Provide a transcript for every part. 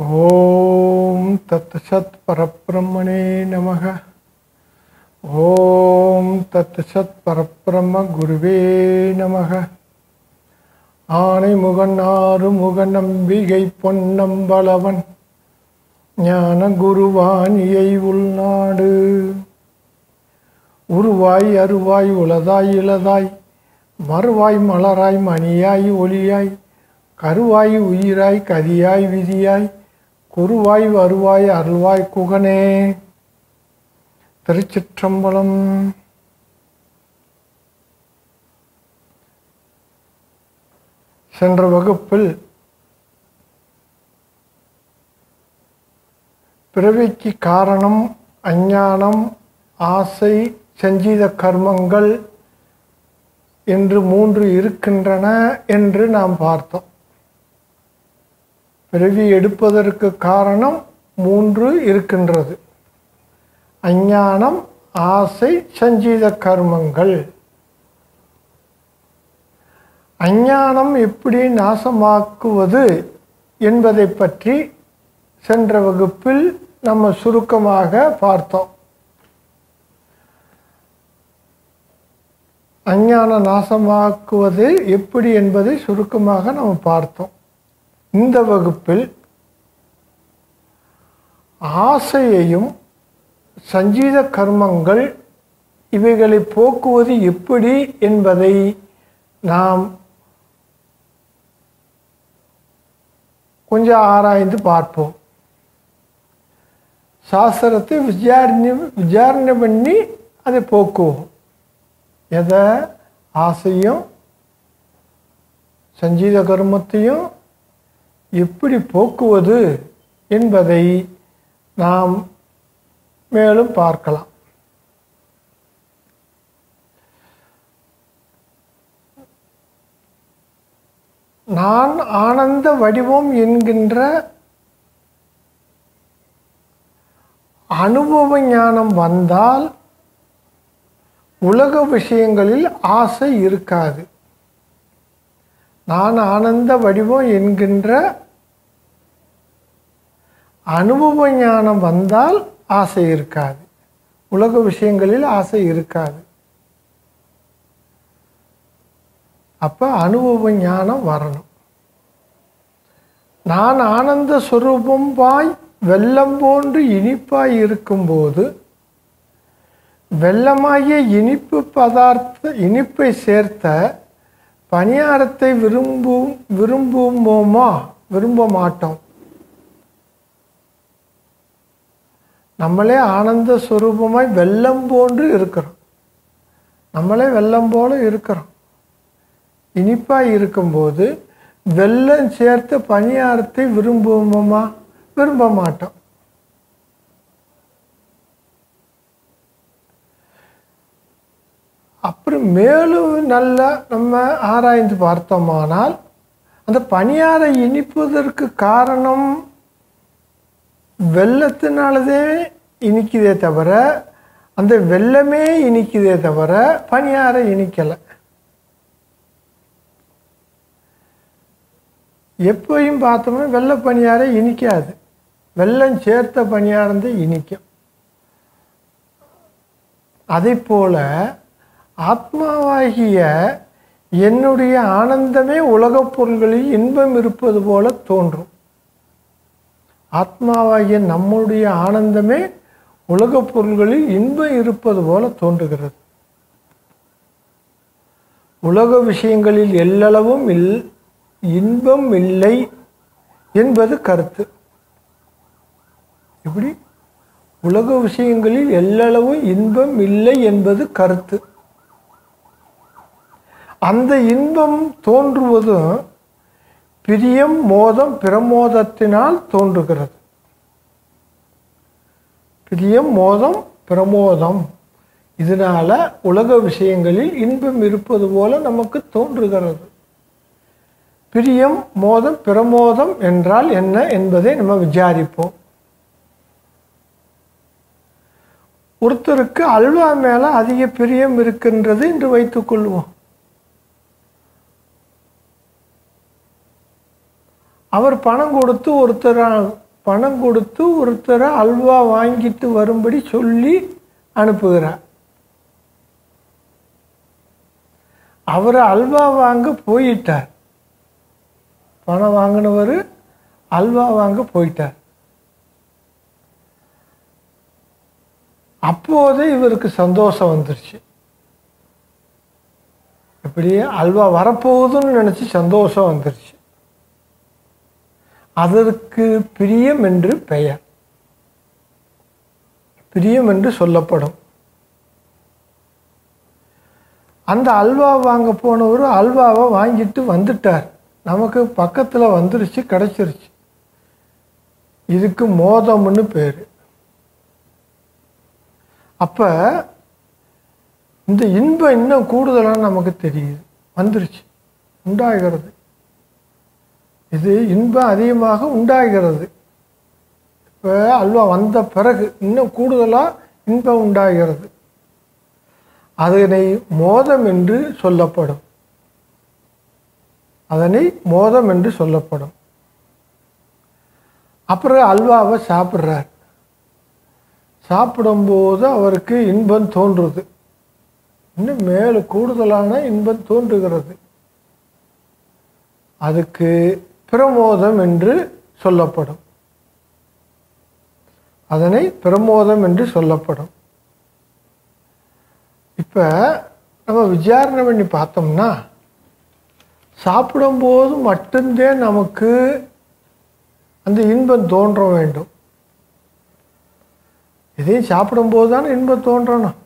ஓம் தத் சத் நமக. ஓம் தத் சத் குருவே நமக. ஆனை முகன் ஆறு முக நம்பிகை பொன்னம்பளவன் ஞான குருவாணியை உள்நாடு. உருவாய் அருவாய் உளதாய் இளதாய். மறுவாய் மலராய் மணியாய் ஒளியாய். கருவாய் உயிராய் கதியாய் விதியாய். குருவாய் வருவாய் அருள்வாய் குகனே. திருச்சிற்றம்பலம். சென்ற வகுப்பில் பிறவிக்கு காரணம் அஞ்ஞானம் ஆசை சஞ்சீத கர்மங்கள் என்று மூன்று இருக்கின்றன என்று நாம் பார்த்தோம். பிறவி எடுப்பதற்கு காரணம் மூன்று இருக்கின்றது. அஞ்ஞானம் ஆசை சஞ்சீத கர்மங்கள். அஞ்ஞானம் எப்படி நாசமாக்குவது என்பதை பற்றி சென்ற வகுப்பில் நம்ம சுருக்கமாக பார்த்தோம். அஞ்ஞான நாசமாக்குவது எப்படி என்பதை சுருக்கமாக நம்ம பார்த்தோம். இந்த வகுப்பில் ஆசையையும் சஞ்சீத கர்மங்கள் இவைகளை போக்குவது எப்படி என்பதை நாம் கொஞ்சம் ஆராய்ந்து பார்ப்போம். சாஸ்திரத்தை விசாரணை விசாரணை பண்ணி அதை போக்குவோம். எதை? ஆசையும் சஞ்சீத கர்மத்தையும் எப்படி போக்குவது என்பதை நாம் மேலும் பார்க்கலாம். நான் ஆனந்த வடிவம் என்கின்ற அனுபவ ஞானம் வந்தால் உலக விஷயங்களில் ஆசை இருக்காது. நான் ஆனந்த வடிவம் என்கின்ற அனுபவ ஞானம் வந்தால் ஆசை இருக்காது. உலக விஷயங்களில் ஆசை இருக்காது. அப்போ அனுபவ ஞானம் வரணும். நான் ஆனந்த சுரூபம்பாய் வெள்ளம் போன்று இனிப்பாய் இருக்கும்போது வெள்ளமாகிய இனிப்பு பதார்த்த இனிப்பை சேர்த்த பணியாரத்தை விரும்பும் விரும்புவோமா? விரும்ப மாட்டோம் நம்மளே ஆனந்த சுரூபமாய் வெள்ளம் போன்று இருக்கிறோம். நம்மளே வெள்ளம் போல இருக்கிறோம். இனிப்பாய் இருக்கும்போது வெள்ளம் சேர்த்து பணியாரத்தை விரும்புவோமா? விரும்ப மாட்டோம் அப்புறம் மேலும் நல்லா நம்ம ஆராய்ந்து பார்த்தோமானால் அந்த பணியாரை இனிப்பதற்கு காரணம் வெள்ளத்தினாலதே இனிக்குதே தவிர அந்த வெள்ளமே இனிக்குதே தவிர பணியாரை இனிக்கலை. எப்பயும் பார்த்தோம்னா வெள்ளை பணியாரை இனிக்காது. வெள்ளம் சேர்த்த பணியாரந்தே தான் இனிக்கும். அதே போல் ஆத்மாவாகிய என்னுடைய ஆனந்தமே உலகப் பொருள்களில் இன்பம் இருப்பது போல தோன்றும். ஆத்மாவாகிய நம்முடைய ஆனந்தமே உலகப் பொருள்களில் இன்பம் இருப்பது போல தோன்றுகிறது. உலக விஷயங்களில் எல்லளவும் இல் இன்பம் இல்லை என்பது கருத்து. எப்படி உலக விஷயங்களில் எல்லளவும் இன்பம் இல்லை என்பது கருத்து. அந்த இன்பம் தோன்றுவதும் பிரியம் மோதம் பிரமோதத்தினால் தோன்றுகிறது. பிரியம் மோதம் பிரமோதம். இதனால் உலக விஷயங்களில் இன்பம் இருப்பது போல நமக்கு தோன்றுகிறது. பிரியம் மோதம் பிரமோதம் என்றால் என்ன என்பதை நம்ம விசாரிப்போம். ஒருத்தருக்கு அல்வா மேலே அதிக பிரியம் இருக்கின்றது என்று வைத்துக்கொள்வோம் அவர் பணம் கொடுத்து ஒருத்தரை பணம் கொடுத்து ஒருத்தரை அல்வா வாங்கிட்டு வரும்படி சொல்லி அனுப்புகிறார். அவர் அல்வா வாங்க போயிட்டார். பணம் வாங்கினவர் அல்வா வாங்க போயிட்டார். அப்போதே இவருக்கு சந்தோஷம் வந்துருச்சு. இப்படி அல்வா வரப்போகுதுன்னு நினச்சி சந்தோஷம் வந்துருச்சு. அதற்கு பிரியம் என்று பெயர். பிரியம் என்று சொல்லப்படும். அந்த அல்வா வாங்க போனவர் அல்வாவை வாங்கிட்டு வந்துட்டார். நமக்கு பக்கத்தில் வந்துருச்சு கிடச்சிருச்சு. இதுக்கு மோதம்னு பேர். அப்போ இந்த இன்பம் இன்னும் கூடுதலாக நமக்கு தெரியுது. வந்துருச்சு. உண்டாகிறது. இது இன்பம் அதிகமாக உண்டாகிறது. இப்போ அல்வா வந்த பிறகு இன்னும் கூடுதலாக இன்பம் உண்டாகிறது. அதனை மோதம் என்று சொல்லப்படும். அதனை மோதம் என்று சொல்லப்படும். அப்புறம் அல்வாவை சாப்பிட்றார். சாப்பிடும்போது அவருக்கு இன்பம் தோன்றுது. இன்னும் மேலே கூடுதலான இன்பம் தோன்றுகிறது. அதுக்கு பிரமோதம் என்று சொல்லப்படும். அதனை பிரமோதம் என்று சொல்லப்படும். இப்போ நம்ம விசாரணை பண்ணி பார்த்தோம்னா சாப்பிடும்போது மட்டும்தான் நமக்கு அந்த இன்பம் தோன்ற வேண்டும். இதையும் சாப்பிடும்போது தானே இன்பம் தோன்றணும்.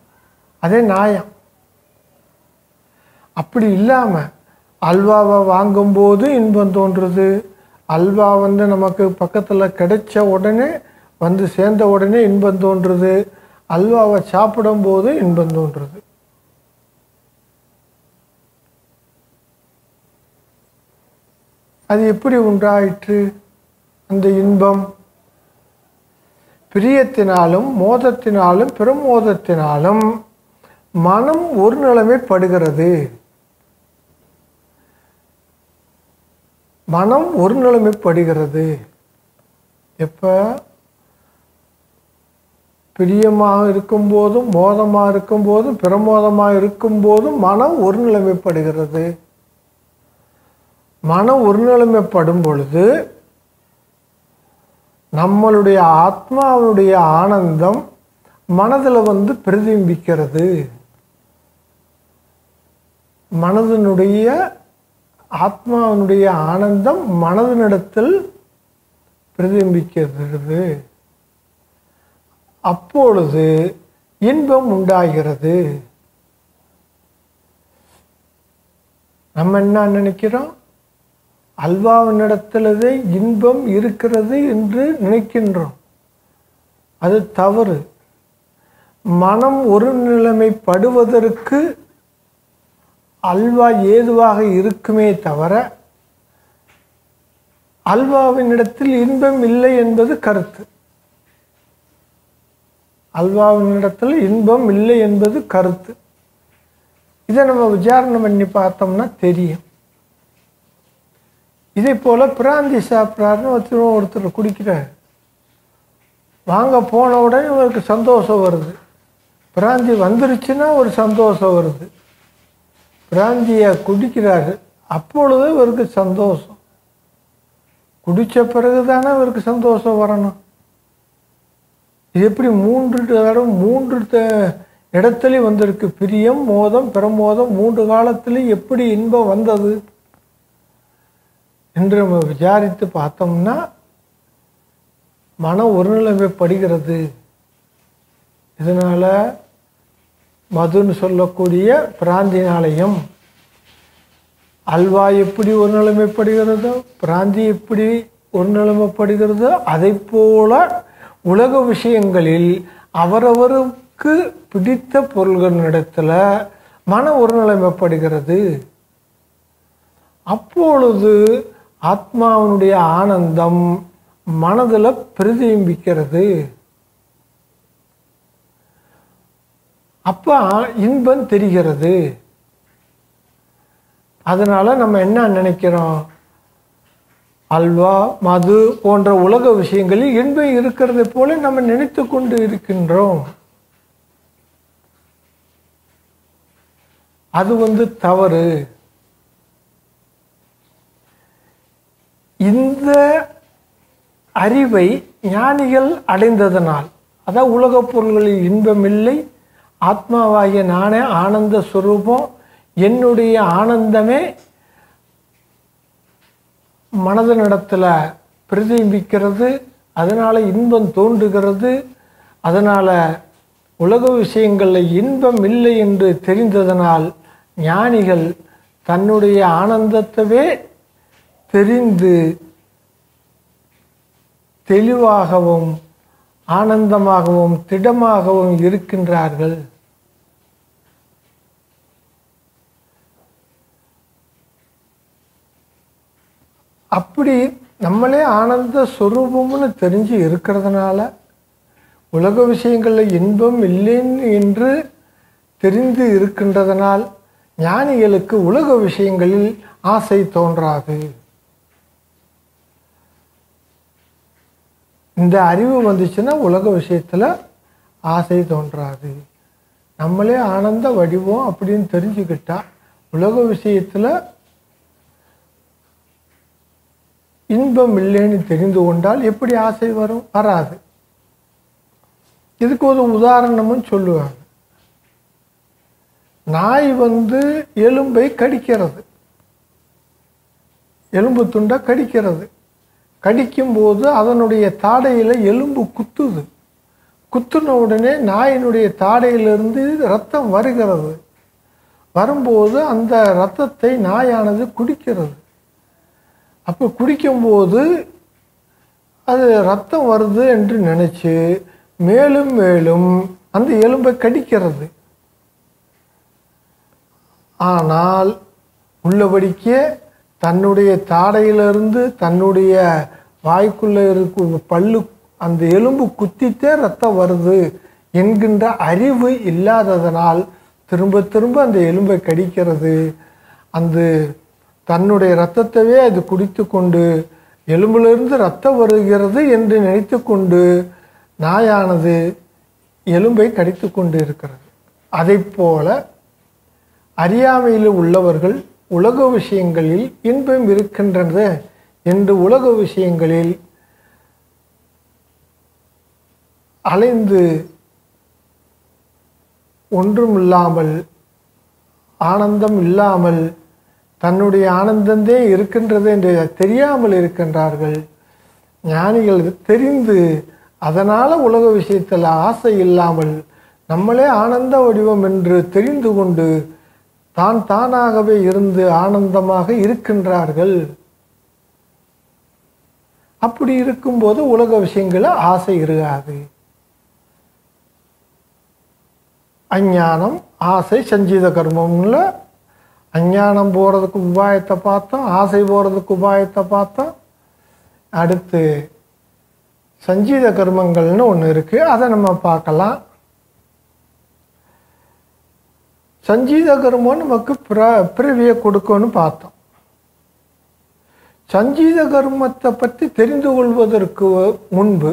அதே நியாயம். அப்படி இல்லாமல் அல்வாவை வாங்கும்போது இன்பம் தோன்றுறது. அல்வா வந்து நமக்கு பக்கத்தில் கிடைச்ச உடனே வந்து சேர்ந்த உடனே இன்பம் தோன்றுறது. அல்வாவை சாப்பிடும்போது இன்பம் தோன்றுறது. அது எப்படி உண்டாயிற்று? அந்த இன்பம் பிரியத்தினாலும் மோதத்தினாலும் பிரமோதத்தினாலும் மனம் ஒரு நிலைமைப்படுகிறது. மனம் ஒரு நிலைமைப்படுகிறது. எப்போ? பிரியமாக இருக்கும்போதும் மோதமாக இருக்கும்போதும் பிரமோதமாக இருக்கும்போதும் மனம் ஒரு நிலைமைப்படுகிறது. மனம் ஒரு நிலைமைப்படும் பொழுது நம்மளுடைய ஆத்மாவுடைய ஆனந்தம் மனதில் வந்து பிரதிபிக்கிறது மனதினுடைய ஆத்மாவினுடைய ஆனந்தம் மனதினிடத்தில் பிரதிபிக்கிறது அப்பொழுது இன்பம் உண்டாகிறது. நம்ம என்ன நினைக்கிறோம்? அல்வாவினிடத்திலதே இன்பம் இருக்கிறது என்று நினைக்கின்றோம். அது தவறு. மனம் ஒரு நிலைமைப்படுவதற்கு அல்வா ஏதுவாக இருக்குமே தவிர அல்வாவினிடத்தில் இன்பம் இல்லை என்பது கருத்து. அல்வாவினிடத்தில் இன்பம் இல்லை என்பது கருத்து. இதை நம்ம விசாரணை பண்ணி பார்த்தோம்னா தெரியும். இதே போல் பிராந்தி சாப்பிட்றாருன்னு ஒருத்தர் ஒருத்தர் குடிக்கிறார். வாங்க போன உடனே இவருக்கு சந்தோஷம் வருது. பிராந்தி வந்துருச்சுன்னா ஒரு சந்தோஷம் வருது. பிராந்தியை குடிக்கிறாரு அப்பொழுது இவருக்கு சந்தோஷம். குடித்த பிறகு தானே இவருக்கு சந்தோஷம் வரணும். இது எப்படி மூன்று தடவை மூன்று த இடத்துலையும் வந்திருக்கு. பிரியம் மோதம் பிரமோதம் மூன்று காலத்துலேயும் எப்படி இன்பம் வந்தது? என்று நம்ம விசாரித்து பார்த்தோம்னா மனம் ஒருநிலைமைப்படுகிறது. இதனால் மதுன்னு சொல்லக்கூடிய பிராந்தினாலையும் அல்வா எப்படி ஒரு நிலைமைப்படுகிறதோ பிராந்தி எப்படி ஒரு நிலைமைப்படுகிறதோ அதை போல உலக விஷயங்களில் அவரவருக்கு பிடித்த பொருள்களிடத்தில் மன ஒரு நிலைமைப்படுகிறது அப்பொழுது ஆத்மாவினுடைய ஆனந்தம் மனதில் பிரதிபிம்பிக்கிறது. அப்போ இன்பம் தெரிகிறது. அதனால் நம்ம என்ன நினைக்கிறோம்? அல்வா மது போன்ற உலக விஷயங்களில் இன்பம் இருக்கிறது போல நம்ம நினைத்து கொண்டு இருக்கின்றோம். அது வந்து தவறு. இந்த அறிவை ஞானிகள் அடைந்ததனால் அதான் உலகப் பொருள்களில் இன்பமில்லை ஆத்மாவாகிய நானே ஆனந்த சுரூபம். என்னுடைய ஆனந்தமே மனதனிடத்தில் பிரதிபிக்கிறது அதனால் இன்பம் தோன்றுகிறது. அதனால் உலக விஷயங்களில் இன்பம் இல்லை என்று தெரிந்ததனால் ஞானிகள் தன்னுடைய ஆனந்தத்தவே தெரிந்து தெளிவாகவும் ஆனந்தமாகவும் திடமாகவும் இருக்கின்றார்கள். அப்படி நம்மளே ஆனந்த சொரூபம்னு தெரிஞ்சு இருக்கிறதுனால உலக விஷயங்களில் இன்பம் இல்லைன்னு என்று தெரிந்து இருக்கின்றதனால் ஞானிகளுக்கு உலக விஷயங்களில் ஆசை தோன்றாது. இந்த அறிவு வந்துச்சுன்னா உலக விஷயத்தில் ஆசை தோன்றாது. நம்மளே ஆனந்த வடிவம் அப்படின்னு தெரிஞ்சுக்கிட்டா உலக விஷயத்தில் இன்பம் இல்லைன்னு தெரிந்து கொண்டால் எப்படி ஆசை வரும்? வராது. இதுக்கு ஒரு உதாரணமும் சொல்லுவாங்க. நாய் வந்து எலும்பை கடிக்கிறது. எலும்பு துண்டை கடிக்கிறது. கடிக்கும்போது அதனுடைய தாடையில் எலும்பு குத்துது. குத்துன உடனே நாயினுடைய தாடையிலிருந்து ரத்தம் வருகிறது. வரும்போது அந்த ரத்தத்தை நாயானது குடிக்கிறது. அப்போ குடிக்கும்போது அது ரத்தம் வருது என்று நினச்சி மேலும் மேலும் அந்த எலும்பை கடிக்கிறது. ஆனால் உள்ளபடிக்கே தன்னுடைய தாடையிலிருந்து தன்னுடைய வாய்க்குள்ளே இருக்கும் பல்லு அந்த எலும்பு குத்தித்தே ரத்தம் வருது என்கின்ற அறிவு இல்லாததனால் திரும்ப திரும்ப அந்த எலும்பை கடிக்கிறது. அந்த தன்னுடைய ரத்தத்தவே அது குடித்து கொண்டு எலும்பிலிருந்து ரத்தம் வருகிறது என்று நினைத்து கொண்டு நாயானது எலும்பை கடித்து கொண்டு இருக்கிறது. அதை போல அறியாமையில் உள்ளவர்கள் உலக விஷயங்களில் இன்பம் இருக்கின்றது என்று உலக விஷயங்களில் அலைந்து ஒன்றுமில்லாமல் ஆனந்தம் இல்லாமல் தன்னுடைய ஆனந்தந்தே இருக்கின்றது என்று தெரியாமல் இருக்கின்றார்கள். ஞானிகள் தெரிந்து அதனால் உலக விஷயத்தில் ஆசை இல்லாமல் நம்மளே ஆனந்த வடிவம் என்று தெரிந்து கொண்டு தான் தானாகவே இருந்து ஆனந்தமாக இருக்கின்றார்கள். அப்படி இருக்கும்போது உலக விஷயங்களில் ஆசை இருக்காது. அஞ்ஞானம் ஆசை சஞ்சீத கர்மம்ல அஞ்ஞானம் போகிறதுக்கு உபாயத்தை பார்த்தோம் ஆசை போகிறதுக்கு உபாயத்தை பார்த்தோம் அடுத்து சஞ்சீத கர்மங்கள்னு ஒன்று இருக்குது அதை நம்ம பார்க்கலாம். சஞ்சீத கர்மம் நமக்கு பிர பிறவியை கொடுக்கும்னு பார்த்தோம். சஞ்சீத கர்மத்தை பற்றி தெரிந்து கொள்வதற்கு முன்பு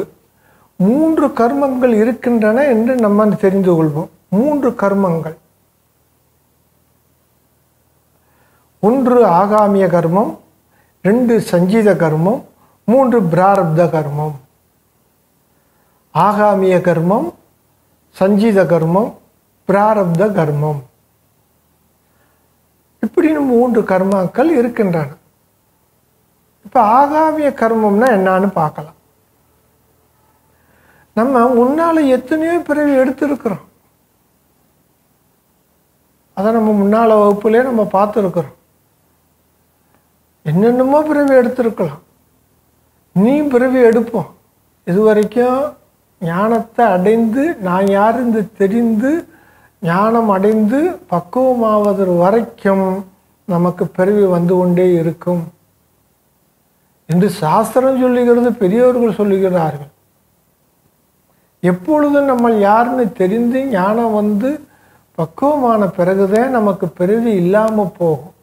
மூன்று கர்மங்கள் இருக்கின்றன என்று நம்ம தெரிந்து கொள்வோம். மூன்று கர்மங்கள். ஒன்று ஆகாமிய கர்மம் ரெண்டு சஞ்சீத கர்மம் மூன்று பிராரப்த கர்மம். ஆகாமிய கர்மம் சஞ்சீத கர்மம் பிராரப்த கர்மம். இப்படின்னு மூன்று கர்மாக்கள் இருக்கின்றன. இப்போ ஆகாமிய கர்மம்னா என்னன்னு பார்க்கலாம். நம்ம முன்னால் எத்தனையோ பிறவி எடுத்திருக்கிறோம். அதை நம்ம முன்னால் வகுப்புலேயே நம்ம பார்த்துருக்குறோம். என்னென்னமோ பிறவி எடுத்திருக்கலாம். நீ பிறவி எடுப்போம். இது வரைக்கும் ஞானத்தை அடைந்து நான் யாருந்து தெரிந்து ஞானம் அடைந்து பக்குவமாவது வரைக்கும் நமக்கு பிறவி வந்து கொண்டே இருக்கும். என்று சாஸ்திரம் சொல்லுகிறது பெரியவர்கள் சொல்லுகிறார்கள். எப்பொழுதும் நம்ம யாருன்னு தெரிந்து ஞானம் வந்து பக்குவமான பிறகுதான் நமக்கு பிறவி இல்லாமல் போகும்.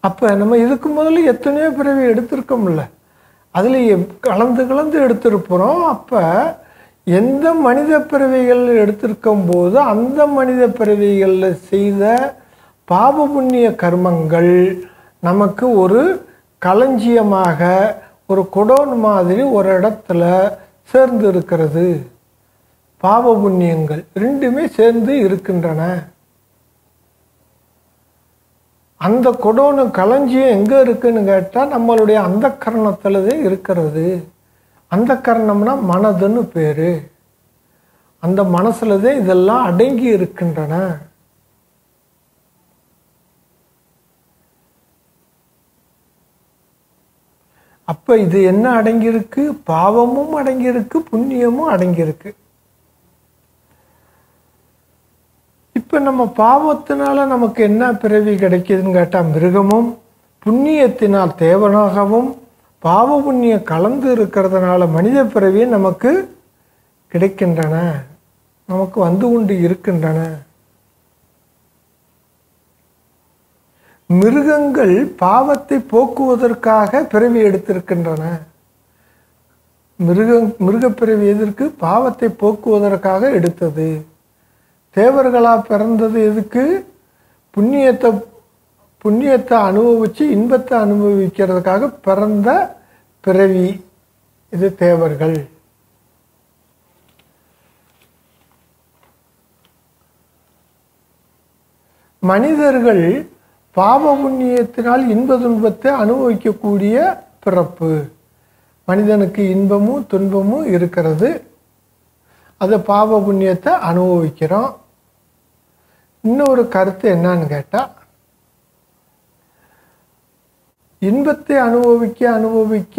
அப்போ நம்ம இதுக்கு முதல்ல எத்தனையோ பிறவி எடுத்திருக்கோம்ல. அதில் கலந்து கலந்து எடுத்திருப்போம் அப்போ எந்த மனித பிறவிகள் எடுத்திருக்கும் போது அந்த மனித பிறவிகளில் செய்த பாவ புண்ணிய கர்மங்கள் நமக்கு ஒரு களஞ்சியமாக ஒரு குடோன் மாதிரி ஒரு இடத்துல சேர்ந்து இருக்கிறது. பாவ புண்ணியங்கள் ரெண்டுமே சேர்ந்து இருக்கின்றன. அந்த கொடோனு களஞ்சியம் எங்கே இருக்குன்னு கேட்டால் நம்மளுடைய அந்த கரணத்தில் தான் இருக்கிறது. அந்த கரணம்னா மனதுன்னு பேர். அந்த மனசில் தான் இதெல்லாம் அடங்கி இருக்கின்றன. அப்போ இது என்ன அடங்கியிருக்கு? பாவமும் அடங்கியிருக்கு புண்ணியமும் அடங்கியிருக்கு. இப்போ நம்ம பாவத்தினால நமக்கு என்ன பிறவி கிடைக்குதுன்னு கேட்டால் மிருகமும் புண்ணியத்தினால் தேவனாகவும் பாவ புண்ணியம் கலந்து இருக்கிறதுனால மனித பிறவி நமக்கு கிடைக்கின்றன. நமக்கு வந்து கொண்டு இருக்கின்றன. மிருகங்கள் பாவத்தை போக்குவதற்காக பிறவி எடுத்திருக்கின்றன. மிருக மிருகப்பிறவி எதற்கு? பாவத்தை போக்குவதற்காக எடுத்தது. தேவர்களாக பிறந்தது எதுக்கு? புண்ணியத்தை புண்ணியத்தை அனுபவித்து இன்பத்தை அனுபவிக்கிறதுக்காக பிறந்த பிறவி. இது தேவர்கள். மனிதர்கள் பாவ புண்ணியத்தினால் இன்ப துன்பத்தை அனுபவிக்கக்கூடிய பிறப்பு. மனிதனுக்கு இன்பமும் துன்பமும் இருக்கிறது. அது பாவ புண்ணியத்தை அனுபவிக்கிறோம். இன்னொரு கருத்து என்னன்னு கேட்டால் இன்பத்தை அனுபவிக்க அனுபவிக்க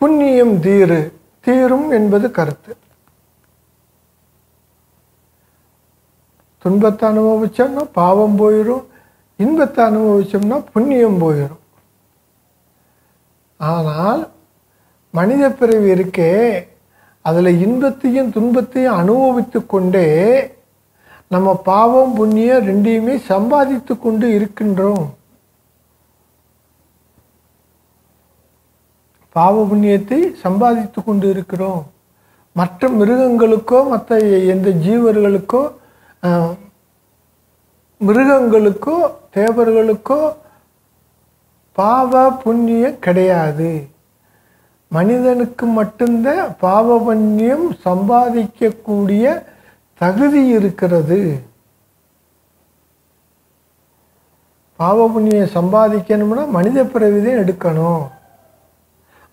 புண்ணியம் தீரு. தீரும் என்பது கருத்து. துன்பத்தை அனுபவிச்சோம்னா பாவம் போயிடும் இன்பத்தை அனுபவிச்சோம்னா புண்ணியம் போயிடும் ஆனால் மனித பிறவி இருக்கே அதில் இன்பத்தையும் துன்பத்தையும் அனுபவித்து கொண்டே நம்ம பாவம் புண்ணியம் ரெண்டையுமே சம்பாதித்து கொண்டு இருக்கின்றோம். பாவ புண்ணியத்தை சம்பாதித்து கொண்டு இருக்கிறோம் மற்ற மிருகங்களுக்கோ மற்ற எந்த ஜீவர்களுக்கோ மிருகங்களுக்கோ தேவர்களுக்கோ பாவ புண்ணியம் கிடையாது. மனிதனுக்கு மட்டும்தான் பாவ புண்ணியம் சம்பாதிக்கக்கூடிய தகுதி இருக்கிறது. பாவ புண்ணியம் சம்பாதிக்கணும்னா மனித பிறவிதான் எடுக்கணும்.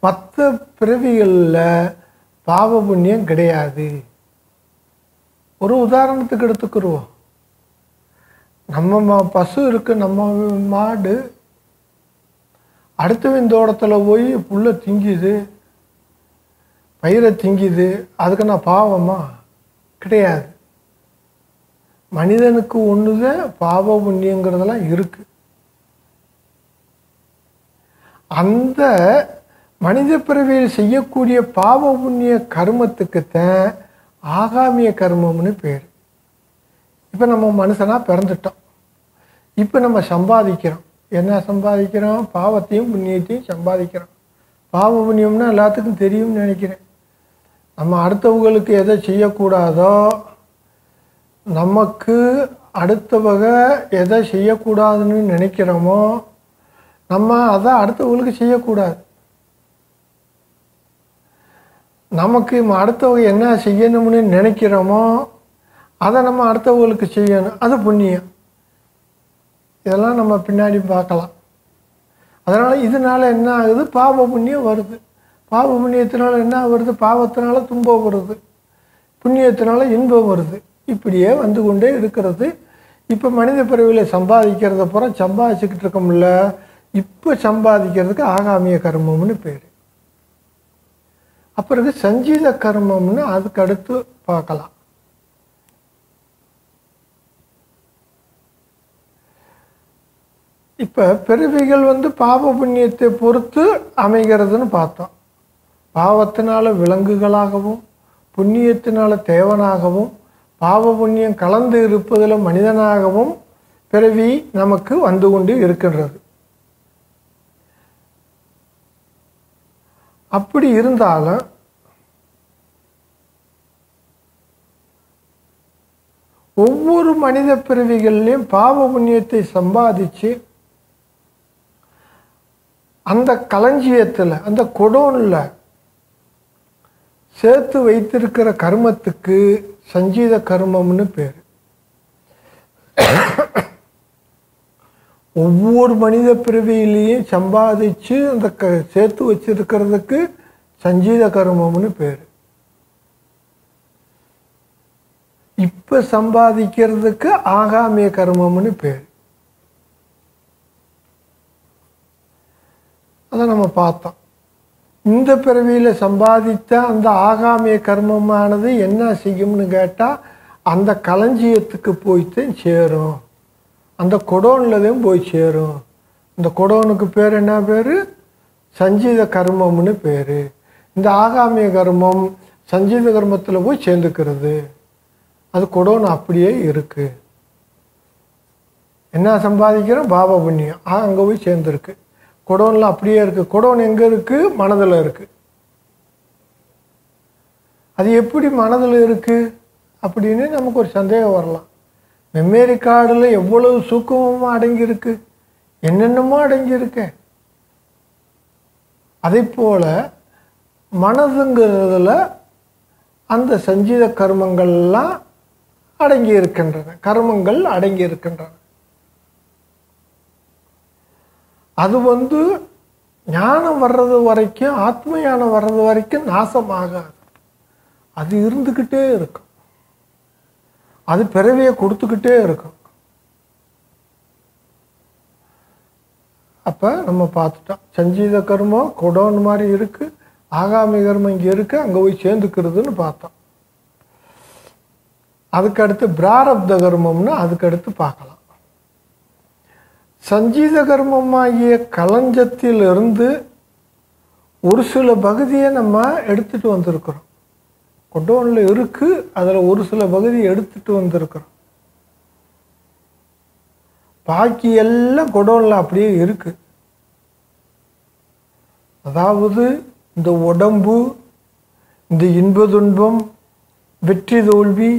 மற்ற பிறவிகளில் பாவ புண்ணியம் கிடையாது. ஒரு உதாரணத்துக்கு எடுத்துக்கிடுவோம். நம்ம மா- பசு இருக்கு நம்ம மாடு. அடுத்தவன் தோட்டத்தில் போய் புல்லை திங்குது பயிரை திங்குது அதுக்கு நான் பாவமா? கிடையாது. மனிதனுக்கு ஒண்ணுதான் பாவ புண்ணியங்கிறதெல்லாம் இருக்குது அந்த மனித பிறவியில் செய்யக்கூடிய பாவ புண்ணிய கர்மத்துக்குத்தான் ஆகாமிய கர்மம்னு பேர். இப்போ நம்ம மனுஷனாக பிறந்துட்டோம். இப்போ நம்ம சம்பாதிக்கிறோம். என்ன சம்பாதிக்கிறோம்? பாவத்தையும் புண்ணியத்தையும் சம்பாதிக்கிறோம். பாவ புண்ணியம்னா எல்லாத்துக்கும் தெரியும்னு நினைக்கிறேன். நம்ம அடுத்தவங்களுக்கு எதை செய்யக்கூடாதோ நமக்கு அடுத்தவங்க எதை செய்யக்கூடாதுன்னு நினைக்கிறோமோ நம்ம அதை அடுத்தவங்களுக்கு செய்யக்கூடாது. நமக்கு அடுத்தவங்க என்ன செய்யணும்னு நினைக்கிறோமோ அதை நம்ம அடுத்தவங்களுக்கு செய்யணும். அது புண்ணியம். இதெல்லாம் நம்ம பின்னாடி பார்க்கலாம். அதனால் இதனால என்ன ஆகுது? பாவ புண்ணியம் வருது. பாவ புண்ணியத்தினால என்ன வருது? பாவத்தினால துன்பம் வருது. புண்ணியத்தினால இன்பம் வருது. இப்படியே வந்து கொண்டே இருக்கிறது. இப்போ மனித பிறவியில் சம்பாதிக்கிறத பூரா சம்பாதிச்சுக்கிட்டு இருக்கோம்ல இப்போ சம்பாதிக்கிறதுக்கு ஆகாமிய கர்மம்னு பேர். அப்புறம் சஞ்சீத கர்மம்னு அதுக்கு அடுத்து பார்க்கலாம். இப்போ பிறவிகள் வந்து பாவ புண்ணியத்தை பொறுத்து அமைகிறதுன்னு பார்த்தோம். பாவத்தினால விலங்குகளாகவும் புண்ணியத்தினால தேவனாகவும் பாவ புண்ணியம் கலந்து இருப்பதில் மனிதனாகவும் பிறவி நமக்கு வந்து கொண்டு இருக்கின்றது. அப்படி இருந்தாலும் ஒவ்வொரு மனித பிறவிகள்லையும் பாவ புண்ணியத்தை சம்பாதிச்சு அந்த களஞ்சியத்தில் அந்த கொடோனில் சேர்த்து வைத்திருக்கிற கர்மத்துக்கு சஞ்சீத கர்மம்னு பேர். ஒவ்வொரு மனித பிறவியிலையும் சம்பாதிச்சு அந்த க சேர்த்து வச்சிருக்கிறதுக்கு சஞ்சீத கர்மம்னு பேர். இப்போ சம்பாதிக்கிறதுக்கு ஆகாமிய கர்மம்னு பேர். அதை நம்ம பார்த்தோம். இந்த பிறவியில் சம்பாதித்த அந்த ஆகாமிய கர்மமானது என்ன செய்யும்னு கேட்டால் அந்த களஞ்சியத்துக்கு போய்த்தான் சேரும். அந்த கொடோனில் போய் சேரும். இந்த கொடோனுக்கு பேர் என்ன பேர்? சஞ்சீத கர்மம்னு பேர். இந்த ஆகாமிய கர்மம் சஞ்சீத கர்மத்தில் போய் சேர்ந்துக்கிறது. அது கொடோன் அப்படியே இருக்குது என்ன சம்பாதிக்கிறோம்? பாபா புண்ணியம். அங்கே போய் சேர்ந்துருக்கு. கொடோனில் அப்படியே இருக்குது கொடோன் எங்கே இருக்குது மனதில் இருக்குது அது எப்படி மனதில் இருக்குது அப்படின்னு நமக்கு ஒரு சந்தேகம் வரலாம். மெமரி கார்டில் எவ்வளவு சூக்கமாக அடங்கியிருக்கு. என்னென்னமோ அடங்கியிருக்கு. அதே போல் மனதுங்கிறதுல அந்த சஞ்சீத கர்மங்கள்லாம் அடங்கி இருக்கின்றன கர்மங்கள் அடங்கி இருக்கின்றன அது வந்து ஞானம் வர்றது வரைக்கும் ஆத்ம ஞானம் வர்றது வரைக்கும் நாசமாகாது. அது இருந்துக்கிட்டே இருக்கும். அது பிறவியை கொடுத்துக்கிட்டே இருக்கும். அப்போ நம்ம பார்த்துட்டோம். சஞ்சீத கர்மம் குடோன் மாதிரி இருக்கு. ஆகாமி கர்மம் இங்கே இருக்குது அங்கே போய் சேர்ந்துக்கிறதுன்னு பார்த்தோம். அதுக்கடுத்து பிராரப்த கர்மம்னு அதுக்கடுத்து பார்க்கலாம். சஞ்சீத கர்மமாகிய களஞ்சத்திலிருந்து ஒரு சில பகுதியை நம்ம எடுத்துட்டு வந்திருக்கிறோம். குடோனில் இருக்குது அதில் ஒரு சில பகுதி எடுத்துகிட்டு வந்திருக்கிறோம். பாக்கி எல்லாம் கொடோனில் அப்படியே இருக்குது அதாவது இந்த உடம்பு இந்த இன்ப துன்பம் வெற்றி தோல்வி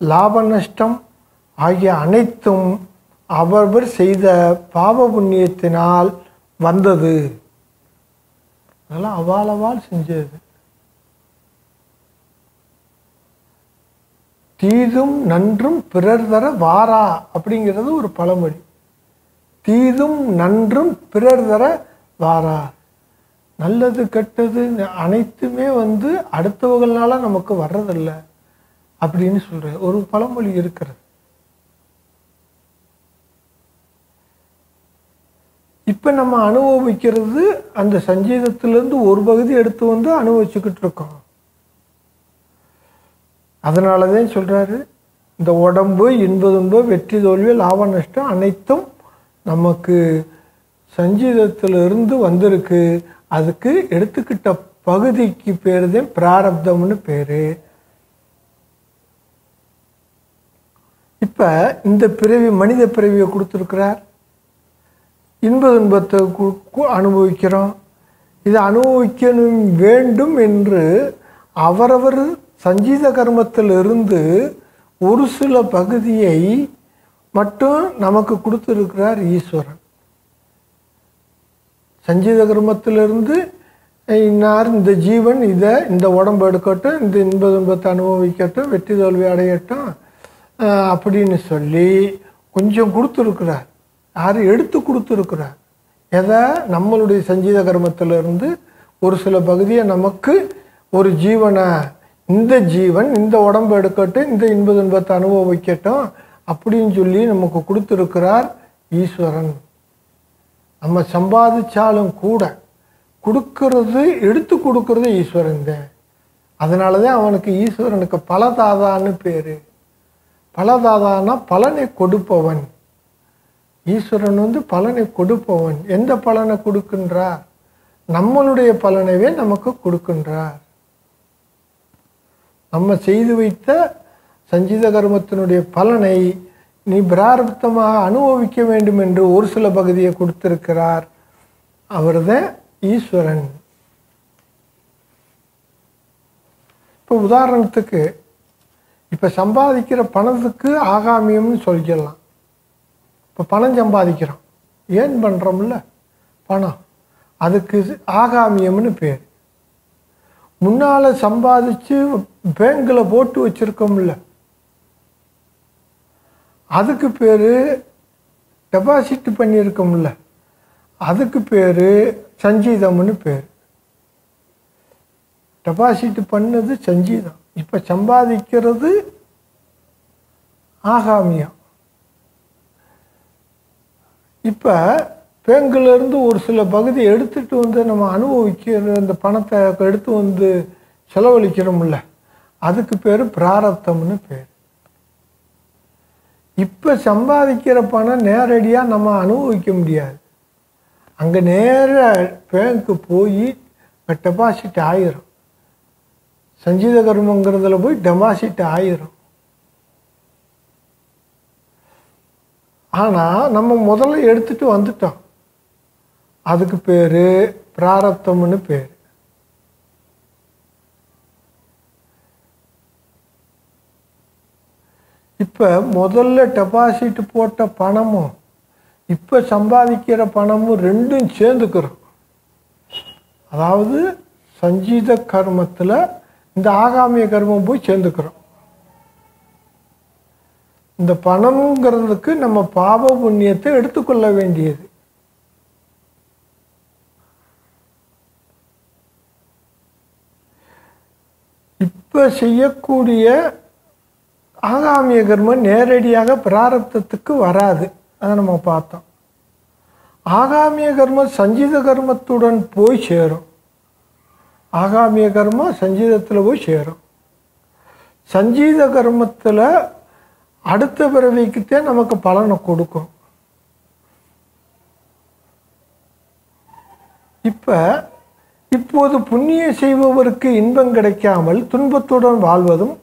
லாப நஷ்டம் ஆகிய அனைத்தும் அவரவர் செய்த பாவ புண்ணியத்தினால் வந்தது. அதெல்லாம் அவாலவால் செஞ்சது. தீதும் நன்றும் பிறர் தர வாரா அப்படிங்கிறது ஒரு பழமொழி. தீதும் நன்றும் பிறர் தர வாரா. நல்லது கெட்டது அனைத்துமே வந்து அடுத்தவங்களால நமக்கு வர்றதில்ல அப்படின்னு சொல்ற ஒரு பழமொழி இருக்கிறது. இப்போ நம்ம அனுபவிக்கிறது அந்த சஞ்சீதத்திலேருந்து ஒரு பகுதி எடுத்து வந்து அனுபவிச்சுக்கிட்டு இருக்கோம். அதனால தான் சொல்கிறாரு இந்த உடம்பு இன்பதுன்பு வெற்றி தோல்வி லாப நஷ்டம் அனைத்தும் நமக்கு சஞ்சீதத்திலிருந்து வந்திருக்கு. அதுக்கு எடுத்துக்கிட்ட பகுதிக்கு பேர் தான் பிராரப்தம்னு பேர். இப்போ இந்த பிறவி மனித பிறவியை கொடுத்துருக்கிறார். இன்ப துன்பத்தை கு- அனுபவிக்கிறோம். இதை அனுபவிக்கணும் வேண்டும் என்று அவரவர் சஞ்சீத கர்மத்திலிருந்து ஒரு சில பகுதியை மட்டும் நமக்கு கொடுத்துருக்கிறார் ஈஸ்வரன். சஞ்சீத கர்மத்திலிருந்து இன்னார் இந்த ஜீவன் இதை இந்த உடம்பு எடுக்கட்டும் இந்த இன்ப துன்பத்தை அனுபவிக்கட்டும் வெற்றி தோல்வி அடையட்டும் அப்படின்னு சொல்லி கொஞ்சம் கொடுத்துருக்கிறார். யார் எடுத்து கொடுத்துருக்கிறார். எதை? நம்மளுடைய சஞ்சீத கர்மத்திலிருந்து ஒரு சில பகுதியை நமக்கு ஒரு ஜீவனை இந்த ஜீவன் இந்த உடம்பு எடுக்கட்டும் இந்த இன்ப துன்பத்தை அனுபவிக்கட்டும் அப்படின்னு சொல்லி நமக்கு கொடுத்துருக்கிறார் ஈஸ்வரன். நம்ம சம்பாதிச்சாலும் கூட கொடுக்கறது எடுத்து கொடுக்கறது ஈஸ்வரன் தான். அதனால தான் அவனுக்கு ஈஸ்வரனுக்கு பலதாதான்னு பேர். பலதாதான்னா பலனை கொடுப்பவன். ஈஸ்வரன் வந்து பலனை கொடுப்பவன். எந்த பலனை கொடுக்கின்றார்? நம்மளுடைய பலனவே நமக்கு கொடுக்கின்றார். நம்ம செய்து வைத்த சஞ்சித கர்மத்தினுடைய பலனை நீ பிராரப்தமாக அனுபவிக்க வேண்டும் என்று ஒரு சில பகுதியை கொடுத்திருக்கிறார். அவர்தான் ஈஸ்வரன். இப்போ உதாரணத்துக்கு இப்போ சம்பாதிக்கிற பணத்துக்கு ஆகாமியம்னு சொல்லிக்கலாம். இப்போ பணம் சம்பாதிக்கிறோம். ஏன் பண்ணுறோம்ல பணம். அதுக்கு ஆகாமியம்னு பேர். முன்னால் சம்பாதிச்சு பேங்கில் போட்டு வச்சுருக்கோம்ல. அதுக்கு பேர் டெபாசிட் பண்ணியிருக்கோம்ல. அதுக்கு பேர் சஞ்சீதம்னு பேர். டெபாசிட் பண்ணது சஞ்சீதம். இப்போ சம்பாதிக்கிறது ஆகாமியம். இப்போ பேங்க்லேருந்து ஒரு சில பகுதி எடுத்துகிட்டு வந்து நம்ம அனுபவிக்கிற அந்த பணத்தை எடுத்து வந்து செலவழிக்கிறோம்ல அதுக்கு பேர் பிராரத்தம்னு பேர். இப்போ சம்பாதிக்கிற பணம் நேரடியாக நம்ம அனுபவிக்க முடியாது. அங்கே நேர பேங்க்கு போய் டெபாசிட் ஆயிரும். சஞ்சீத கர்மங்கிறதுல போய் டெபாசிட் ஆயிரும். ஆனால் நம்ம முதல்ல எடுத்துகிட்டு வந்துட்டோம். அதுக்கு பேர் பிராரப்தம்னு பேர். இப்போ முதல்ல டெபாசிட் போட்ட பணமும் இப்போ சம்பாதிக்கிற பணமும் ரெண்டும் சேர்ந்துக்கிறோம். அதாவது சஞ்சீத கர்மத்தில் இந்த ஆகாமிய கர்மம் போய் சேர்ந்துக்கிறோம். இந்த பணம்ங்கிறதுக்கு நம்ம பாப புண்ணியத்தை எடுத்துக்கொள்ள வேண்டியது. இப்போ செய்யக்கூடிய ஆகாமிய கர்மம் நேரடியாக பிராரப்தத்துக்கு வராது. அதை நம்ம பார்த்தோம். ஆகாமிய கர்மம் சஞ்சீத கர்மத்துடன் போய் சேரும். ஆகாமிய கர்மம் சஞ்சீதத்தில் போய் சேரும். சஞ்சீத கர்மத்தில் அடுத்த பிறவிக்குத்தான் நமக்கு பலனை கொடுக்கும். இப்போ இப்போது புண்ணியம் செய்பவருக்கு இன்பம் கிடைக்காமல் துன்பத்துடன் வாழ்வதும்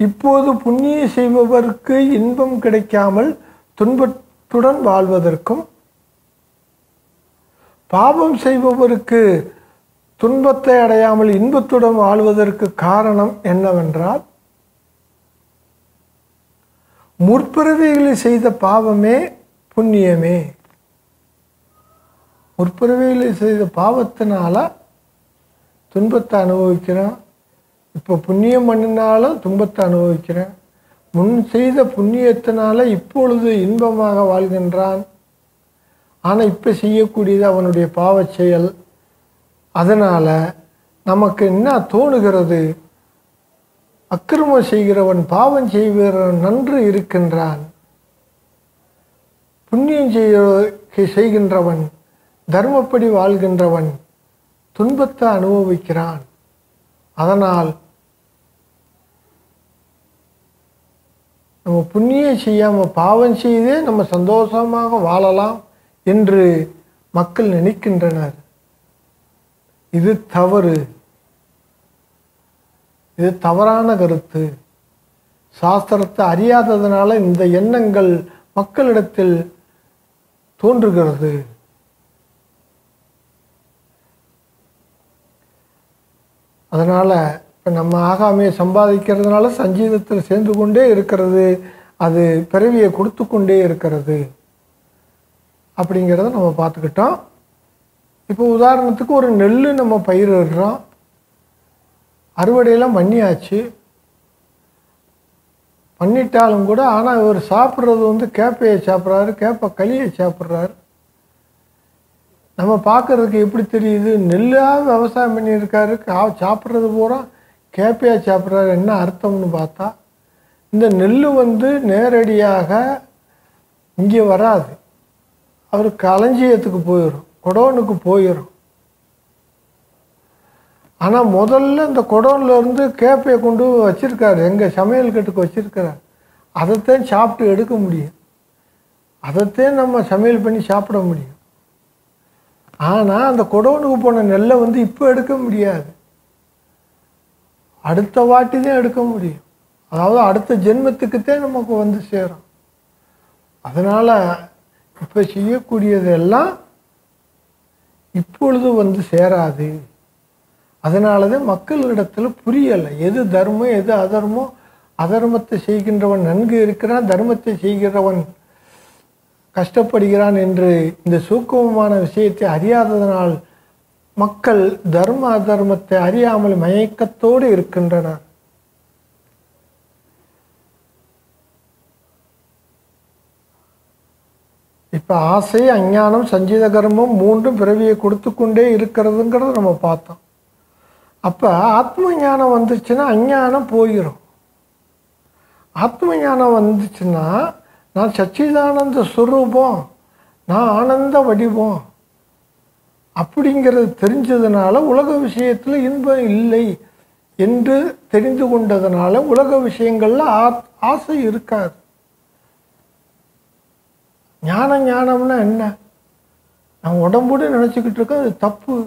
இப்போது புண்ணியம் செய்பவருக்கு இன்பம் கிடைக்காமல் துன்பத்துடன் வாழ்வதற்கும் பாவம் செய்பவருக்கு துன்பத்தை அடையாமல் இன்பத்துடன் வாழ்வதற்கு காரணம் என்னவென்றால் முற்பிறவிகளில் செய்த பாவமே புண்ணியமே. முற்பிறவியில் செய்த பாவத்தினால துன்பத்தை அனுபவிக்கிறேன். இப்போ புண்ணியம் பண்ணினாலும் துன்பத்தை அனுபவிக்கிறேன். முன் செய்த புண்ணியத்தினால இப்பொழுது இன்பமாக வாழ்கின்றான். ஆனால் இப்போ செய்யக்கூடியது அவனுடைய பாவச் செயல். அதனால் நமக்கு என்ன தோணுகிறது? அக்கிரமம் செய்கிறவன் பாவம் செய்கிறவன் நன்று இருக்கின்றான். புண்ணியம் செய்கிற செய்கின்றவன் தர்மப்படி வாழ்கின்றவன் துன்பத்தை அனுபவிக்கிறான். அதனால் நம்ம புண்ணியம் செய்யாமல் பாவம் செய்தே நம்ம சந்தோஷமாக வாழலாம் என்று மக்கள் நினைக்கின்றனர். இது தவறு. இது தவறான கருத்து. சாஸ்திரத்தை அறியாததுனால இந்த எண்ணங்கள் மக்களிடத்தில் தோன்றுகிறது. அதனால் இப்போ நம்ம ஆகாமையை சம்பாதிக்கிறதுனால சஞ்சீதத்தில் சேர்ந்து கொண்டே இருக்கிறது அது பிறவியை கொடுத்து கொண்டே இருக்கிறது அப்படிங்கிறத நம்ம பார்த்துக்கிட்டோம். இப்போ உதாரணத்துக்கு ஒரு நெல் நம்ம பயிரிடுறோம் அறுவடையெல்லாம் பண்ணியாச்சு. பண்ணிட்டாலும் கூட ஆனால் இவர் சாப்பிட்றது வந்து கேப்பையை சாப்பிட்றாரு கேப்பை களியை சாப்பிட்றாரு. நம்ம பார்க்கறதுக்கு எப்படி தெரியுது? நெல்லாக விவசாயம் பண்ணியிருக்காரு. கா சாப்பிட்றது பூரா கேப்பையாக சாப்பிட்றாரு. என்ன அர்த்தம்னு பார்த்தா இந்த நெல் வந்து நேரடியாக இங்கே வராது. அவர் களஞ்சியத்துக்கு போயிடும் குடோனுக்கு போயிடும் ஆனால் முதல்ல இந்த குடோன்லருந்து கேப்பையை கொண்டு வச்சிருக்காரு. எங்கள் சமையல் கட்டுக்கு வச்சுருக்கிறார். அதைத்தான் சாப்பிட்டு எடுக்க முடியும். அதைத்தான் நம்ம சமையல் பண்ணி சாப்பிட முடியும். ஆனால் அந்த குடோனுக்கு போன நெல்லை வந்து இப்போ எடுக்க முடியாது. அடுத்த வாட்டி தான் எடுக்க முடியும். அதாவது அடுத்த ஜென்மத்துக்குத்தே நமக்கு வந்து சேரும். அதனால் இப்போ செய்யக்கூடியதெல்லாம் இப்பொழுது வந்து சேராது. அதனால தான் மக்களிடத்தில் புரியலை. எது தர்மம் எது அதர்மம்? அதர்மத்தை செய்கின்றவன் நன்கு இருக்கிறான் தர்மத்தை செய்கிறவன் கஷ்டப்படுகிறான் என்று இந்த சூக்குமமான விஷயத்தை அறியாததனால் மக்கள் தர்ம அதர்மத்தை அறியாமல் மயக்கத்தோடு இருக்கின்றனர். இப்போ ஆசை அஞ்ஞானம் சஞ்சீத கர்மம் மூன்றும் பிறவியை கொடுத்து கொண்டே இருக்கிறதுங்கிறத நம்ம பார்த்தோம். அப்போ ஆத்ம ஞானம் வந்துச்சுன்னா அஞ்ஞானம் போயிடும் ஆத்ம ஞானம் வந்துச்சுன்னா நான் சச்சிதானந்த சுரூபம் நான் ஆனந்த வடிவம். அப்படிங்கிறது தெரிஞ்சதுனால உலக விஷயத்தில் இன்பம் இல்லை என்று தெரிந்து கொண்டதுனால உலக விஷயங்களில் ஆ ஆசை இருக்காது. ஞான ஞானம்னா என்ன? நான் உடம்போடு நினச்சிக்கிட்டு இருக்கேன் அது தப்பு.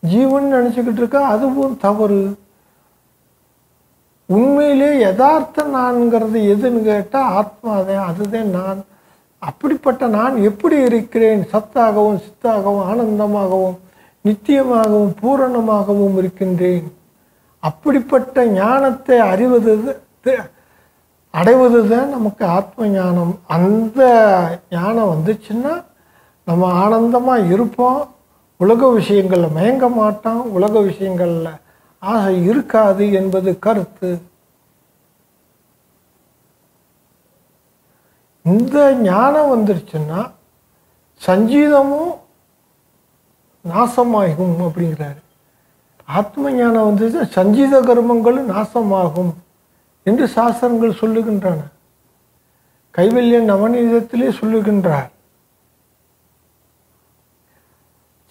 ஜீவன் நினச்சிக்கிட்டு இருக்கேன் அதுவும் தவறு. உண்மையிலே யதார்த்த நான்கிறது எதுன்னு கேட்டால் ஆத்மாதான் அதுதான் நான். அப்படிப்பட்ட நான் எப்படி இருக்கிறேன்? சத்தாகவும் சித்தாகவும் ஆனந்தமாகவும் நித்தியமாகவும் பூரணமாகவும் இருக்கின்றேன். அப்படிப்பட்ட ஞானத்தை அறிவது அடைவது தான் நமக்கு ஆத்ம ஞானம். அந்த ஞானம் வந்துச்சுன்னா நம்ம ஆனந்தமாக இருப்போம். உலக விஷயங்களில் மயங்க மாட்டோம். உலக விஷயங்களில் ஆசை இருக்காது என்பது கருத்து. இந்த ஞானம் வந்துருச்சுன்னா சஞ்சீதமும் நாசமாகும் அப்படிங்கிறாரு. ஆத்ம ஞானம் வந்துச்சு சஞ்சீத கர்மங்களும் நாசமாகும் என்று சாஸ்திரங்கள் சொல்லுகின்றன. கைவல்யன் நவநீதத்திலே சொல்லுகின்றார்.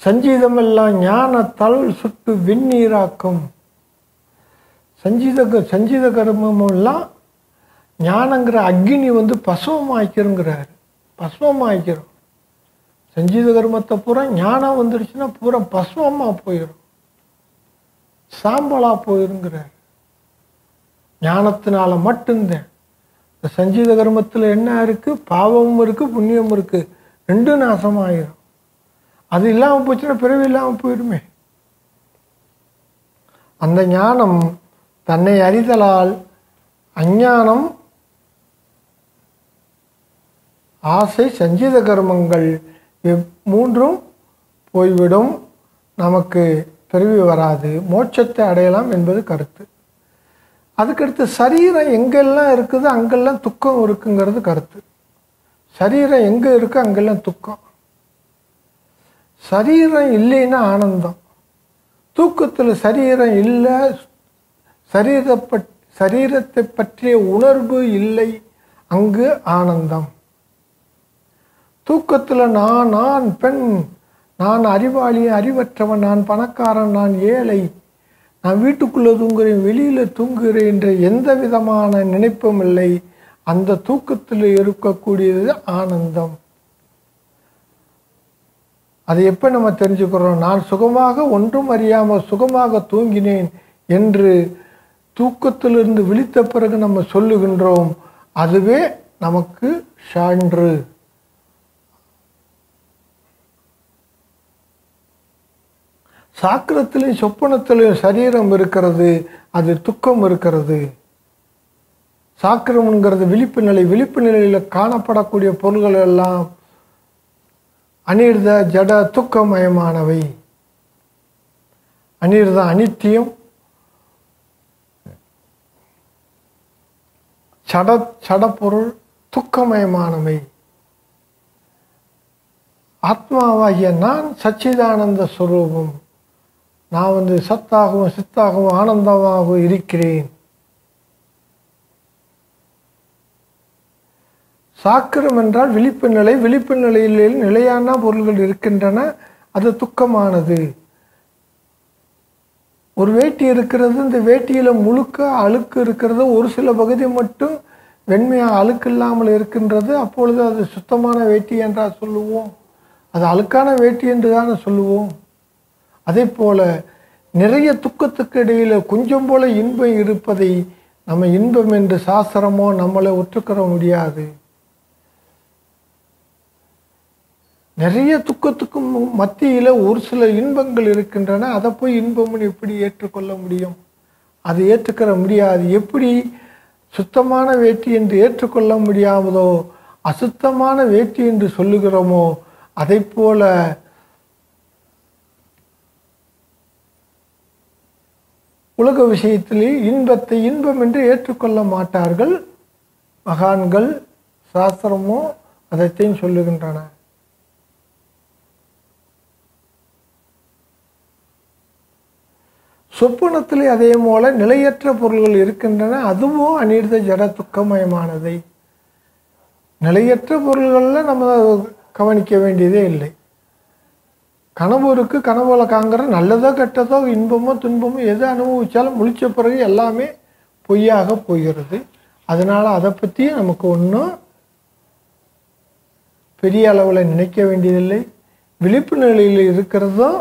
சஞ்சீதமெல்லாம் ஞானத்தால் சுட்டு விண்ணீராக்கும் சஞ்சீத க- சஞ்சீத கர்மமெல்லாம் ஞானங்கிற அக்னி வந்து பசுவமாக்கிறோங்கிறாரு பசுவமாக்கிறோம் சஞ்சீத கர்மத்தை பூரா ஞானம் வந்துருச்சுன்னா பூரா பசுவமாக போயிடும் சாம்பலா போயிருங்கிறார். ஞானத்தினால மட்டும்தான். இந்த சஞ்சீத கர்மத்தில் என்ன இருக்கு? பாவமும் இருக்கு புண்ணியமும் இருக்கு. ரெண்டும் நாசமாயிரும். அது இல்லாமல் போச்சுன்னா பிறவி இல்லாமல் போயிடுமே அந்த ஞானம் தன்னை அறிதலால் அஞ்ஞானம் ஆசை சஞ்சீத கர்மங்கள் மூன்றும் போய்விடும். நமக்கு பிறவி வராது. மோட்சத்தை அடையலாம் என்பது கருத்து. அதுக்கடுத்து சரீரம் எங்கெல்லாம் இருக்குது அங்கெல்லாம் துக்கம் இருக்குங்கிறது கருத்து. சரீரம் எங்கே இருக்கு அங்கெல்லாம் துக்கம். சரீரம் இல்லைன்னா ஆனந்தம். தூக்கத்தில் சரீரம் இல்லை சரீரப்பட் சரீரத்தை பற்றிய உணர்வு இல்லை. அங்கு ஆனந்தம். தூக்கத்தில் நான் நான் பெண். நான் அறிவாளி அறிவற்றவன் நான் பணக்காரன் நான் ஏழை. நான் வீட்டுக்குள்ளே தூங்குறேன் வெளியில் தூங்குகிறேன் என்ற எந்த விதமான நினைப்பும் இல்லை. அந்த தூக்கத்தில் இருக்கக்கூடியது ஆனந்தம். அதை எப்போ நம்ம தெரிஞ்சுக்கிறோம்? நான் சுகமாக ஒன்றும் அறியாமல் சுகமாக தூங்கினேன் என்று தூக்கத்திலிருந்து விழித்த பிறகு நம்ம சொல்லுகின்றோம் அதுவே நமக்கு சான்று. சாக்கிரத்திலையும் சொப்பனத்திலையும் சரீரம் இருக்கிறது அது துக்கம் இருக்கிறது. சாக்கிரம்ங்கிறது விழிப்பு நிலை விழிப்பு நிலையில் காணப்படக்கூடிய பொருள்கள் எல்லாம் அநீர்த ஜட துக்கமயமானவை. அநீர்த அனித்தியம் சட சடப்பொருள் துக்கமயமானவை ஆத்மாவாகிய நான் சச்சிதானந்த சுரூபம். நான் வந்து சத்தாகவும் சித்தாகவும் ஆனந்தமாகவும் இருக்கிறேன். சாக்கிரம் என்றால் விழிப்பு நிலை. விழிப்பு நிலையில் நிலையான பொருள்கள் இருக்கின்றன. அது துக்கமானது. ஒரு வேட்டி இருக்கிறது இந்த வேட்டியில் முழுக்க அழுக்கு இருக்கிறது ஒரு சில பகுதி மட்டும் வெண்மையாக அழுக்கு இல்லாமல் இருக்கின்றது. அப்பொழுது அது சுத்தமான வேட்டி என்றால் சொல்லுவோம். அது அழுக்கான வேட்டி என்று தானே சொல்லுவோம். அதே போல் நிறைய துக்கத்துக்கு இடையில் கொஞ்சம் போல இன்பம் இருப்பதை நம்ம இன்பம் என்று சாஸ்திரமோ நம்மளை ஒற்றுக்கிற முடியாது. நிறைய துக்கத்துக்கும் மத்தியில் ஒரு சில இன்பங்கள் இருக்கின்றன. அதை போய் இன்பம்னு எப்படி ஏற்றுக்கொள்ள முடியும்? அது ஏற்றுக்கிற முடியாது. எப்படி சுத்தமான வேட்டி என்று ஏற்றுக்கொள்ள முடியாமதோ அசுத்தமான வேட்டி என்று சொல்லுகிறோமோ அதை போல உலக விஷயத்திலே இன்பத்தை இன்பம் என்று ஏற்றுக்கொள்ள மாட்டார்கள். மகான்கள் சாஸ்திரமோ அதைத்தையும் சொல்லுகின்றன. சொப்பனத்தில் அதே போல நிலையற்ற பொருள்கள் இருக்கின்றன அதுவும் அநீர்த ஜட துக்கமயமானதை. நிலையற்ற பொருள்களில் நம்ம கவனிக்க வேண்டியதே இல்லை. கனவு இருக்கு கனவுல காங்கிற நல்லதோ கெட்டதோ இன்பமோ துன்பமோ எது அனுபவித்தாலும் முழிச்ச பிறகு எல்லாமே பொய்யாக போகிறது. அதனால் அதை பற்றி நமக்கு ஒன்றும் பெரிய அளவில் நினைக்க வேண்டியதில்லை. விழிப்பு நிலையில் இருக்கிறதும்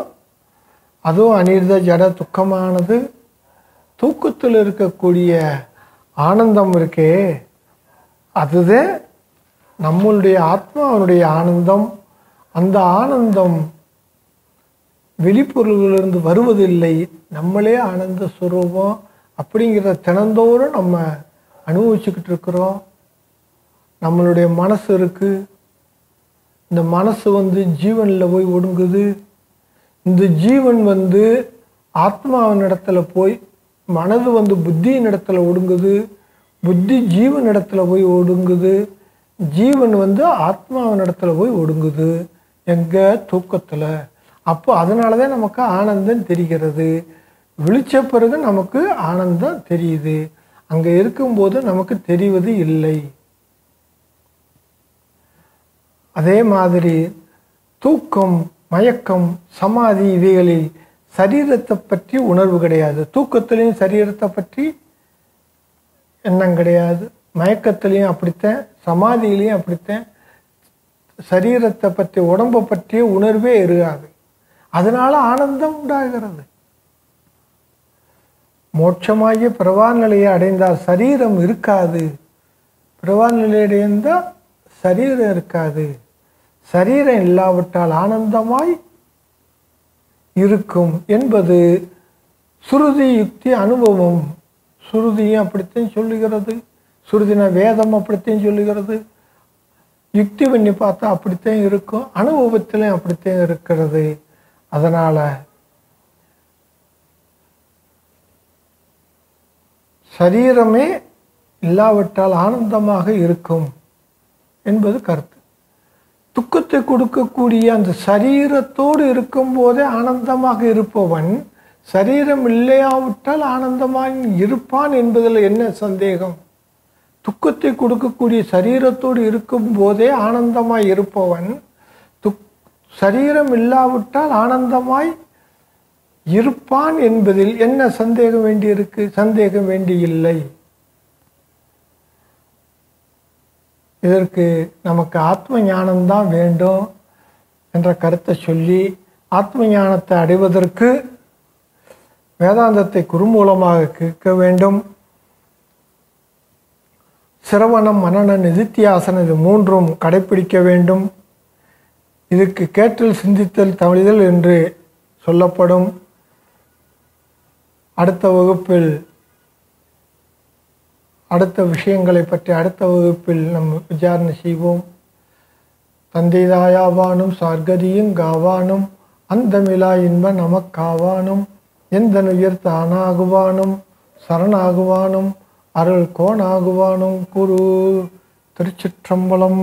அதுவும் அனிர்த ஜட துக்கமானது. தூக்கத்தில் இருக்கக்கூடிய ஆனந்தம் இருக்கே. அதுதான் நம்மளுடைய ஆத்மாவனுடைய ஆனந்தம். அந்த ஆனந்தம் வெளிப்பொருள்களிலிருந்து வருவதில்லை. நம்மளே ஆனந்த சுரூபம் அப்படிங்கிற தினந்தோறும் நம்ம அனுபவிச்சுக்கிட்டு இருக்கிறோம். நம்மளுடைய மனசு இருக்குது இந்த மனசு வந்து ஜீவனில் போய் ஒடுங்குது. இந்த ஜீவன் வந்து ஆத்மாவின் இடத்துல போய் மனது வந்து புத்தியின் இடத்துல ஒடுங்குது புத்தி ஜீவன் இடத்துல போய் ஒடுங்குது ஜீவன் வந்து ஆத்மாவின் இடத்துல போய் ஒடுங்குது எங்கே தூக்கத்தில். அப்போ அதனால தான் நமக்கு ஆனந்தம் தெரிகிறது. விழிச்ச பிறகு நமக்கு ஆனந்தம் தெரியுது. அங்கே இருக்கும்போது நமக்கு தெரிவது இல்லை. அதே மாதிரி தூக்கம் மயக்கம் சமாதி இவைகளில் சரீரத்தை பற்றி உணர்வு கிடையாது. தூக்கத்திலையும் சரீரத்தை பற்றி எண்ணம் கிடையாது. மயக்கத்திலையும் அப்படித்தான் சமாதியிலையும் அப்படித்தான் சரீரத்தை பற்றி உடம்பை பற்றிய உணர்வே இருக்காது. அதனால் ஆனந்தம் உண்டாகிறது. மோட்சமாகிய பிரவா நிலையை அடைந்தால் சரீரம் இருக்காது. பிரவா நிலையை அடைந்தால் சரீரம் இருக்காது. சரீரம் இல்லாவிட்டால் ஆனந்தமாய் இருக்கும் என்பது சுருதி யுக்தி அனுபவம். சுருதியும் அப்படித்தான் சொல்லுகிறது. சுருதினா வேதம் அப்படித்தான் சொல்லுகிறது. யுக்தி பண்ணி பார்த்தா அப்படித்தான் இருக்கும். அனுபவத்திலையும் அப்படித்தான் இருக்கிறது. அதனால் சரீரமே இல்லாவிட்டால் ஆனந்தமாக இருக்கும் என்பது கருத்து. துக்கத்தை கொடுக்கக்கூடிய அந்த சரீரத்தோடு இருக்கும்போதே ஆனந்தமாக இருப்பவன் சரீரம் இல்லையாவிட்டால் ஆனந்தமாக இருப்பான் என்பதில் என்ன சந்தேகம்? துக்கத்தை கொடுக்கக்கூடிய சரீரத்தோடு இருக்கும் போதே ஆனந்தமாய் இருப்பவன் துக் சரீரம் இல்லாவிட்டால் ஆனந்தமாய் இருப்பான் என்பதில் என்ன சந்தேகம் வேண்டியிருக்கு? சந்தேகம் வேண்டியில்லை. இதற்கு நமக்கு ஆத்ம ஞானம்தான் வேண்டும் என்ற கருத்தை சொல்லி ஆத்ம ஞானத்தை அடைவதற்கு வேதாந்தத்தை குறுமூலமாக கேட்க வேண்டும். சிரவணம் மனநன் நிதித்தியாசனம் இது மூன்றும் கடைப்பிடிக்க வேண்டும். இதுக்கு கேட்டல் சிந்தித்தல் தமிழிதல் என்று சொல்லப்படும். அடுத்த வகுப்பில் அடுத்த விஷயங்களை பற்றி அடுத்த வகுப்பில் நம் விசாரணை செய்வோம். தந்தை தாயாவானும் சார்கதியும் காவானும் அந்தமிலா இன்ப நமக்காவானும் எந்த உயிர் தானாகுவானும் சரணாகுவானும் அருள் கோணாகுவானும் குரு திருச்சிற்றம்பலம்.